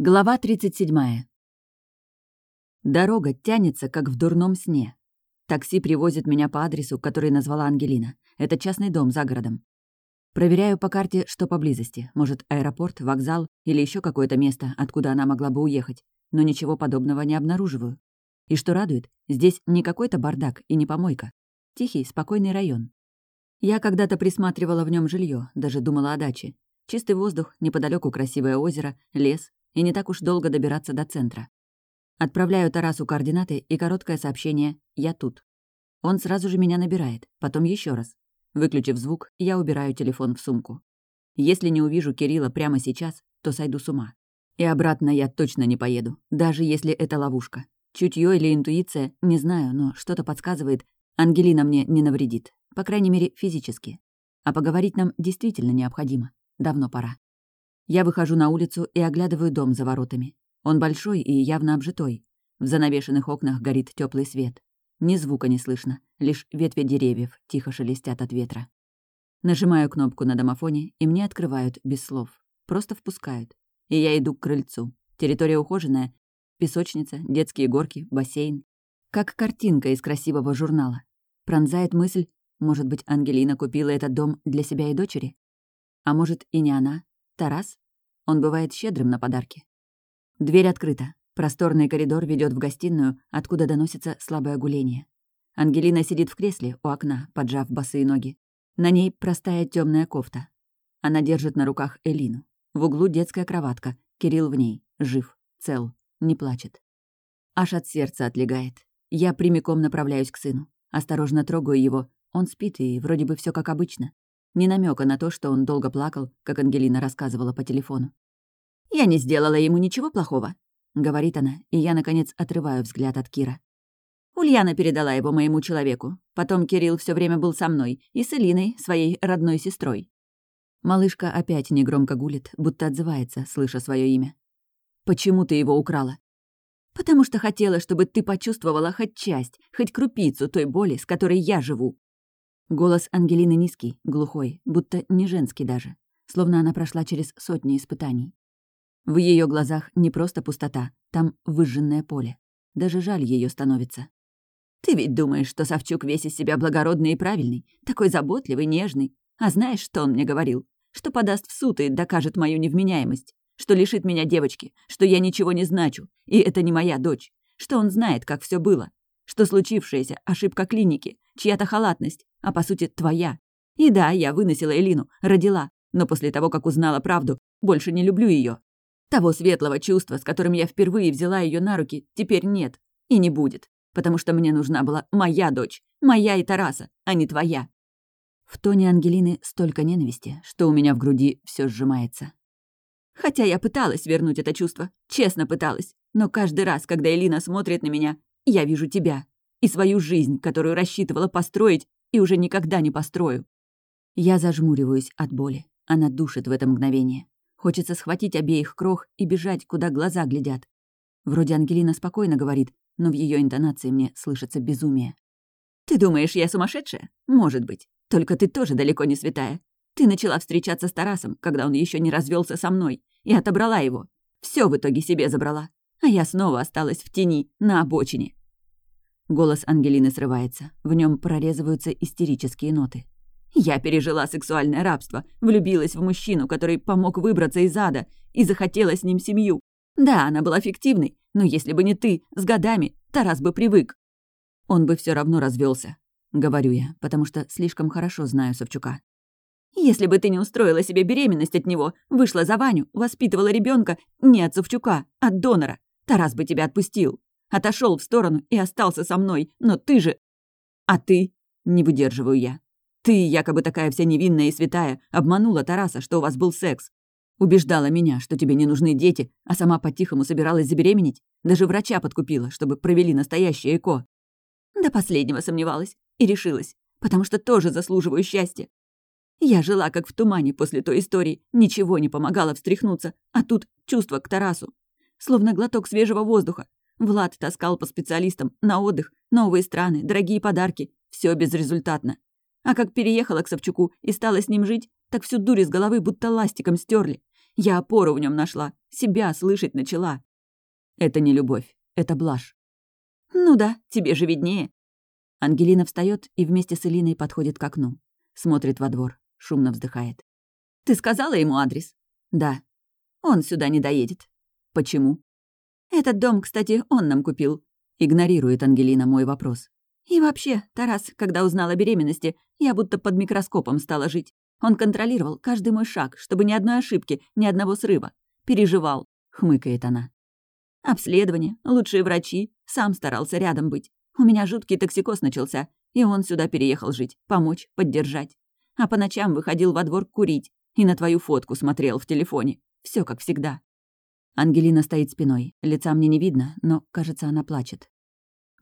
Глава 37. Дорога тянется, как в дурном сне. Такси привозит меня по адресу, который назвала Ангелина. Это частный дом за городом. Проверяю по карте, что поблизости. Может, аэропорт, вокзал или еще какое-то место, откуда она могла бы уехать. Но ничего подобного не обнаруживаю. И что радует, здесь не какой-то бардак и не помойка. Тихий, спокойный район. Я когда-то присматривала в нем жилье, даже думала о даче. Чистый воздух, неподалеку красивое озеро, лес, и не так уж долго добираться до центра. Отправляю Тарасу координаты и короткое сообщение «Я тут». Он сразу же меня набирает, потом еще раз. Выключив звук, я убираю телефон в сумку. Если не увижу Кирилла прямо сейчас, то сойду с ума. И обратно я точно не поеду, даже если это ловушка. Чутье или интуиция, не знаю, но что-то подсказывает, Ангелина мне не навредит, по крайней мере, физически. А поговорить нам действительно необходимо. Давно пора. Я выхожу на улицу и оглядываю дом за воротами. Он большой и явно обжитой. В занавешенных окнах горит теплый свет. Ни звука не слышно, лишь ветви деревьев тихо шелестят от ветра. Нажимаю кнопку на домофоне, и мне открывают без слов. Просто впускают. И я иду к крыльцу. Территория ухоженная. Песочница, детские горки, бассейн. Как картинка из красивого журнала. Пронзает мысль, может быть, Ангелина купила этот дом для себя и дочери? А может, и не она, Тарас? Он бывает щедрым на подарки. Дверь открыта. Просторный коридор ведет в гостиную, откуда доносится слабое гуление. Ангелина сидит в кресле у окна, поджав босые ноги. На ней простая темная кофта. Она держит на руках Элину. В углу детская кроватка. Кирилл в ней. Жив. Цел. Не плачет. Аж от сердца отлегает. Я прямиком направляюсь к сыну. Осторожно трогаю его. Он спит, и вроде бы все как обычно. Ни намека на то, что он долго плакал, как Ангелина рассказывала по телефону. «Я не сделала ему ничего плохого», — говорит она, и я, наконец, отрываю взгляд от Кира. Ульяна передала его моему человеку. Потом Кирилл все время был со мной и с Элиной, своей родной сестрой. Малышка опять негромко гулит, будто отзывается, слыша свое имя. «Почему ты его украла?» «Потому что хотела, чтобы ты почувствовала хоть часть, хоть крупицу той боли, с которой я живу», Голос Ангелины низкий, глухой, будто не женский даже, словно она прошла через сотни испытаний. В ее глазах не просто пустота, там выжженное поле. Даже жаль ее становится. «Ты ведь думаешь, что Савчук весь из себя благородный и правильный, такой заботливый, нежный. А знаешь, что он мне говорил? Что подаст в суд и докажет мою невменяемость, что лишит меня девочки, что я ничего не значу, и это не моя дочь, что он знает, как все было, что случившееся — ошибка клиники, чья-то халатность, а по сути твоя. И да, я выносила Элину, родила, но после того, как узнала правду, больше не люблю ее. Того светлого чувства, с которым я впервые взяла ее на руки, теперь нет и не будет, потому что мне нужна была моя дочь, моя и Тараса, а не твоя. В тоне Ангелины столько ненависти, что у меня в груди все сжимается. Хотя я пыталась вернуть это чувство, честно пыталась, но каждый раз, когда Элина смотрит на меня, я вижу тебя и свою жизнь, которую рассчитывала построить и уже никогда не построю. Я зажмуриваюсь от боли. Она душит в это мгновение. Хочется схватить обеих крох и бежать, куда глаза глядят. Вроде Ангелина спокойно говорит, но в ее интонации мне слышится безумие. «Ты думаешь, я сумасшедшая? Может быть. Только ты тоже далеко не святая. Ты начала встречаться с Тарасом, когда он еще не развелся со мной, и отобрала его. Все в итоге себе забрала. А я снова осталась в тени, на обочине. Голос Ангелины срывается. В нем прорезываются истерические ноты. «Я пережила сексуальное рабство, влюбилась в мужчину, который помог выбраться из ада, и захотела с ним семью. Да, она была фиктивной, но если бы не ты, с годами, Тарас бы привык. Он бы все равно развелся, говорю я, потому что слишком хорошо знаю Савчука. Если бы ты не устроила себе беременность от него, вышла за Ваню, воспитывала ребенка не от Савчука, а от донора, Тарас бы тебя отпустил. Отошел в сторону и остался со мной, но ты же... А ты? Не выдерживаю я. Ты, якобы такая вся невинная и святая, обманула Тараса, что у вас был секс. Убеждала меня, что тебе не нужны дети, а сама по-тихому собиралась забеременеть. Даже врача подкупила, чтобы провели настоящее ЭКО. До последнего сомневалась и решилась, потому что тоже заслуживаю счастья. Я жила как в тумане после той истории, ничего не помогало встряхнуться, а тут чувство к Тарасу. Словно глоток свежего воздуха, Влад таскал по специалистам, на отдых, новые страны, дорогие подарки. Все безрезультатно. А как переехала к Савчуку и стала с ним жить, так всю дурь из головы будто ластиком стерли. Я опору в нем нашла, себя слышать начала. Это не любовь, это блажь. Ну да, тебе же виднее. Ангелина встает и вместе с Элиной подходит к окну. Смотрит во двор, шумно вздыхает. «Ты сказала ему адрес?» «Да». «Он сюда не доедет». «Почему?» «Этот дом, кстати, он нам купил». Игнорирует Ангелина мой вопрос. «И вообще, Тарас, когда узнала о беременности, я будто под микроскопом стала жить. Он контролировал каждый мой шаг, чтобы ни одной ошибки, ни одного срыва. Переживал», — хмыкает она. «Обследование, лучшие врачи, сам старался рядом быть. У меня жуткий токсикоз начался, и он сюда переехал жить, помочь, поддержать. А по ночам выходил во двор курить и на твою фотку смотрел в телефоне. Все как всегда». Ангелина стоит спиной, лица мне не видно, но, кажется, она плачет.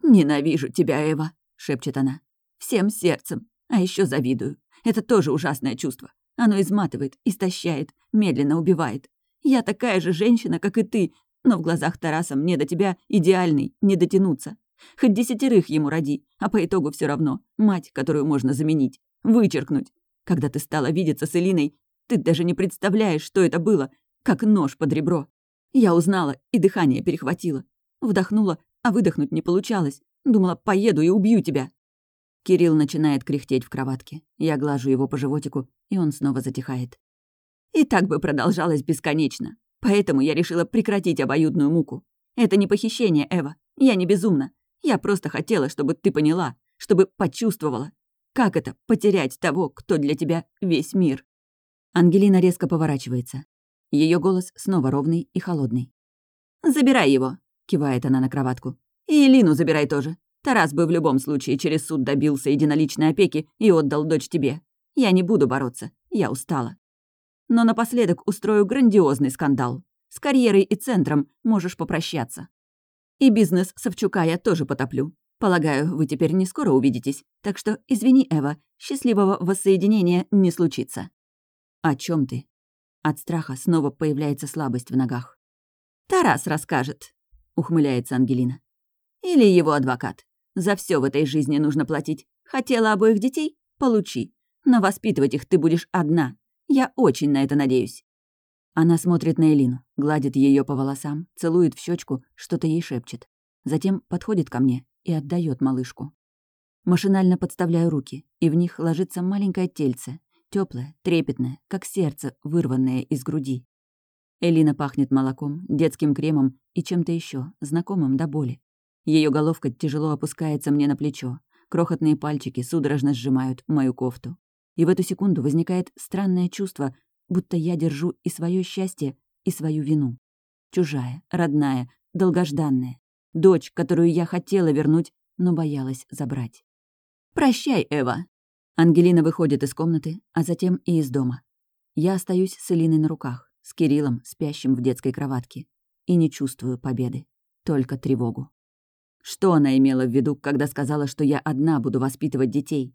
«Ненавижу тебя, Эва», — шепчет она. «Всем сердцем. А еще завидую. Это тоже ужасное чувство. Оно изматывает, истощает, медленно убивает. Я такая же женщина, как и ты, но в глазах Тараса мне до тебя идеальный, не дотянуться. Хоть десятерых ему роди, а по итогу все равно мать, которую можно заменить, вычеркнуть. Когда ты стала видеться с Элиной, ты даже не представляешь, что это было, как нож под ребро. Я узнала и дыхание перехватило. Вдохнула, а выдохнуть не получалось. Думала, поеду и убью тебя. Кирилл начинает кряхтеть в кроватке. Я глажу его по животику, и он снова затихает. И так бы продолжалось бесконечно. Поэтому я решила прекратить обоюдную муку. Это не похищение, Эва. Я не безумна. Я просто хотела, чтобы ты поняла, чтобы почувствовала. Как это — потерять того, кто для тебя весь мир? Ангелина резко поворачивается. Ее голос снова ровный и холодный. «Забирай его», — кивает она на кроватку. «И Лину забирай тоже. Тарас бы в любом случае через суд добился единоличной опеки и отдал дочь тебе. Я не буду бороться, я устала. Но напоследок устрою грандиозный скандал. С карьерой и центром можешь попрощаться. И бизнес Савчука я тоже потоплю. Полагаю, вы теперь не скоро увидитесь, так что извини, Эва, счастливого воссоединения не случится. О чем ты? От страха снова появляется слабость в ногах. Тарас расскажет, ухмыляется Ангелина. Или его адвокат. За все в этой жизни нужно платить. Хотела обоих детей? Получи. Но воспитывать их ты будешь одна. Я очень на это надеюсь». Она смотрит на Элину, гладит ее по волосам, целует в щечку, что-то ей шепчет. Затем подходит ко мне и отдает малышку. Машинально подставляю руки, и в них ложится маленькое тельце, теплое, трепетное, как сердце, вырванное из груди. Элина пахнет молоком, детским кремом и чем-то еще, знакомым до боли. Ее головка тяжело опускается мне на плечо. Крохотные пальчики судорожно сжимают мою кофту. И в эту секунду возникает странное чувство, будто я держу и свое счастье, и свою вину. Чужая, родная, долгожданная. Дочь, которую я хотела вернуть, но боялась забрать. «Прощай, Эва!» Ангелина выходит из комнаты, а затем и из дома. Я остаюсь с Элиной на руках, с Кириллом, спящим в детской кроватке. И не чувствую победы, только тревогу. Что она имела в виду, когда сказала, что я одна буду воспитывать детей?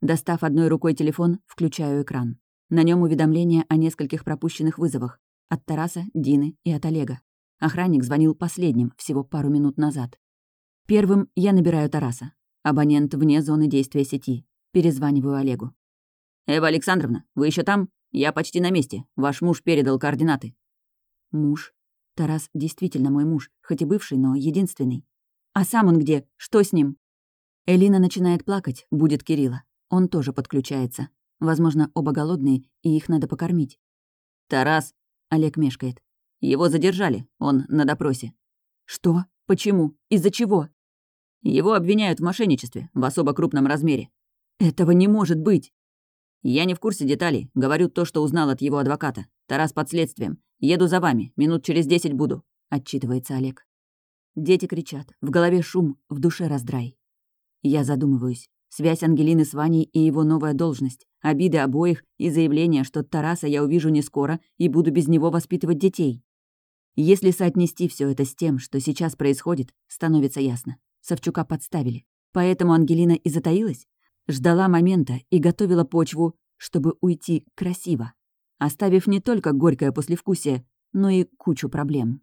Достав одной рукой телефон, включаю экран. На нем уведомление о нескольких пропущенных вызовах. От Тараса, Дины и от Олега. Охранник звонил последним, всего пару минут назад. Первым я набираю Тараса. Абонент вне зоны действия сети. Перезваниваю Олегу. «Эва Александровна, вы еще там? Я почти на месте. Ваш муж передал координаты». «Муж? Тарас действительно мой муж, хоть и бывший, но единственный. А сам он где? Что с ним?» Элина начинает плакать, будет Кирилла. Он тоже подключается. Возможно, оба голодные, и их надо покормить. «Тарас!» — Олег мешкает. «Его задержали. Он на допросе». «Что? Почему? Из-за чего?» «Его обвиняют в мошенничестве в особо крупном размере». «Этого не может быть!» «Я не в курсе деталей. Говорю то, что узнал от его адвоката. Тарас под следствием. Еду за вами. Минут через десять буду», — отчитывается Олег. Дети кричат, в голове шум, в душе раздрай. Я задумываюсь. Связь Ангелины с Ваней и его новая должность, обиды обоих и заявление, что Тараса я увижу не скоро и буду без него воспитывать детей. Если соотнести все это с тем, что сейчас происходит, становится ясно. Савчука подставили. Поэтому Ангелина и затаилась, ждала момента и готовила почву, чтобы уйти красиво, оставив не только горькое послевкусие, но и кучу проблем.